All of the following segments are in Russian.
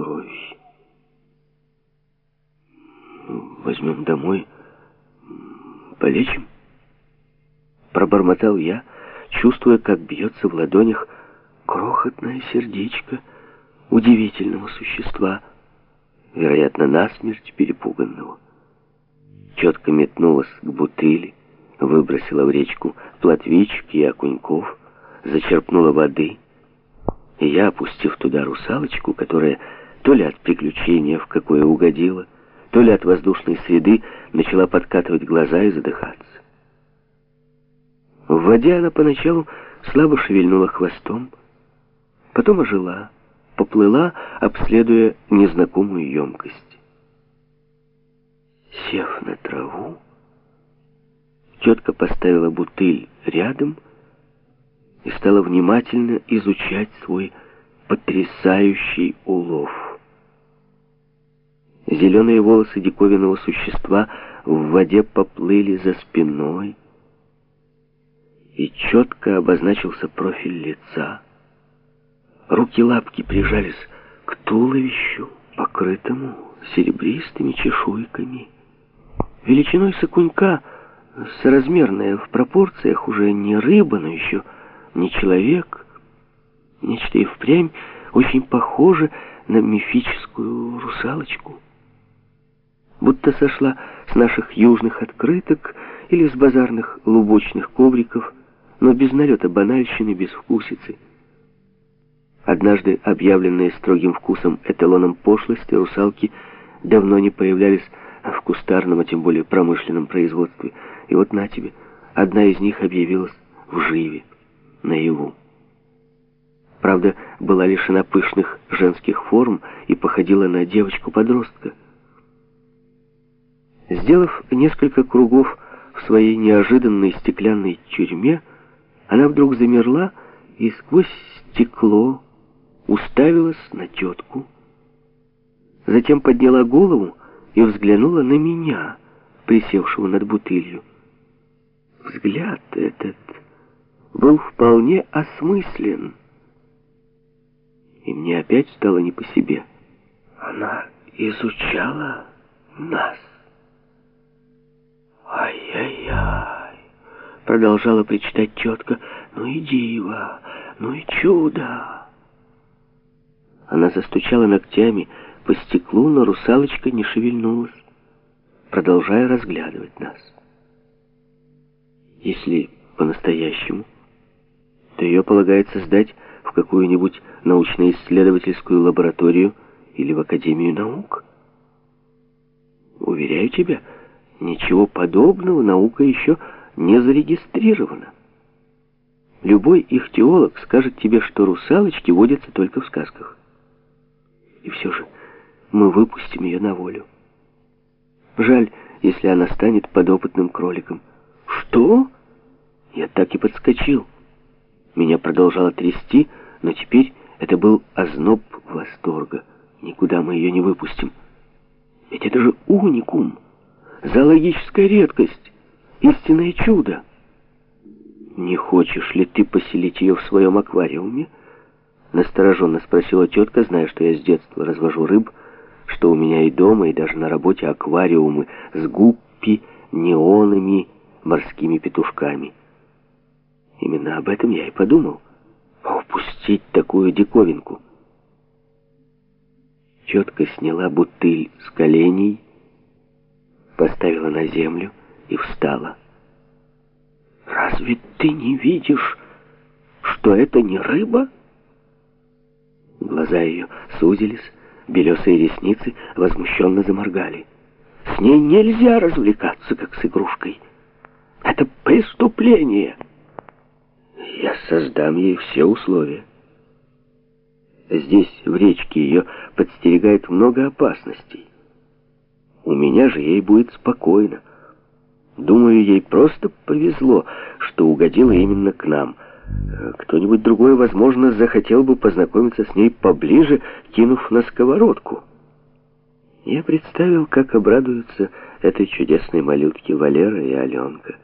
кровь. Возьмем домой, полечим. Пробормотал я, чувствуя, как бьется в ладонях крохотное сердечко удивительного существа, вероятно, насмерть перепуганного. Четко метнулась к бутыли, выбросила в речку плотвички и окуньков, зачерпнула воды, и я, опустив туда русалочку, которая то ли от приключения, в какое угодила, то ли от воздушной среды, начала подкатывать глаза и задыхаться. В воде она поначалу слабо шевельнула хвостом, потом ожила, поплыла, обследуя незнакомую емкость. Сев на траву, тетка поставила бутыль рядом и стала внимательно изучать свой потрясающий улов. Зеленые волосы диковинного существа в воде поплыли за спиной, и четко обозначился профиль лица. Руки-лапки прижались к туловищу, покрытому серебристыми чешуйками. Величиной сокунька, соразмерная в пропорциях, уже не рыба, но еще не человек. Нечто и впрямь очень похоже на мифическую русалочку. Будто сошла с наших южных открыток или с базарных лубочных ковриков, но без налета банальщины, без вкусицы. Однажды, объявленные строгим вкусом эталоном пошлости, русалки давно не появлялись в кустарном, а тем более промышленном производстве. И вот на тебе, одна из них объявилась в живе, наяву. Правда, была лишена пышных женских форм и походила на девочку-подростка. Сделав несколько кругов в своей неожиданной стеклянной тюрьме, она вдруг замерла и сквозь стекло уставилась на тетку, затем подняла голову и взглянула на меня, присевшего над бутылью. Взгляд этот был вполне осмыслен, и мне опять стало не по себе. Она изучала нас. Ай-яй-яй, продолжала причитать тетка, ну и диво, ну и чудо. Она застучала ногтями по стеклу, но русалочка не шевельнулась, продолжая разглядывать нас. Если по-настоящему, то ее полагается сдать в какую-нибудь научно-исследовательскую лабораторию или в Академию наук. Уверяю тебя, ничего подобного наука еще не зарегистрирована. Любой их теолог скажет тебе, что русалочки водятся только в сказках. И все же мы выпустим ее на волю. Жаль, если она станет подопытным кроликом. Что? Я так и подскочил. Меня продолжало трясти, но теперь это был озноб восторга. Никуда мы ее не выпустим. Ведь это же уникум, зоологическая редкость, истинное чудо. Не хочешь ли ты поселить ее в своем аквариуме? Настороженно спросила тетка, зная, что я с детства развожу рыб, что у меня и дома, и даже на работе аквариумы с гуппи, неонами, морскими петушками. Именно об этом я и подумал. Упустить такую диковинку. Тетка сняла бутыль с коленей, поставила на землю и встала. «Разве ты не видишь, что это не рыба?» Глаза ее сузились, белесые ресницы возмущенно заморгали. С ней нельзя развлекаться, как с игрушкой. Это преступление. Я создам ей все условия. Здесь, в речке, ее подстерегает много опасностей. У меня же ей будет спокойно. Думаю, ей просто повезло, что угодила именно к нам — кто-нибудь другой, возможно, захотел бы познакомиться с ней поближе, кинув на сковородку. Я представил, как обрадуются этой чудесной малютке Валера и Аленка.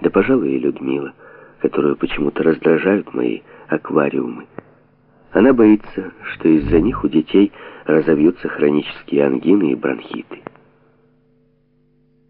Да, пожалуй, и Людмила, которую почему-то раздражают мои аквариумы. Она боится, что из-за них у детей разовьются хронические ангины и бронхиты.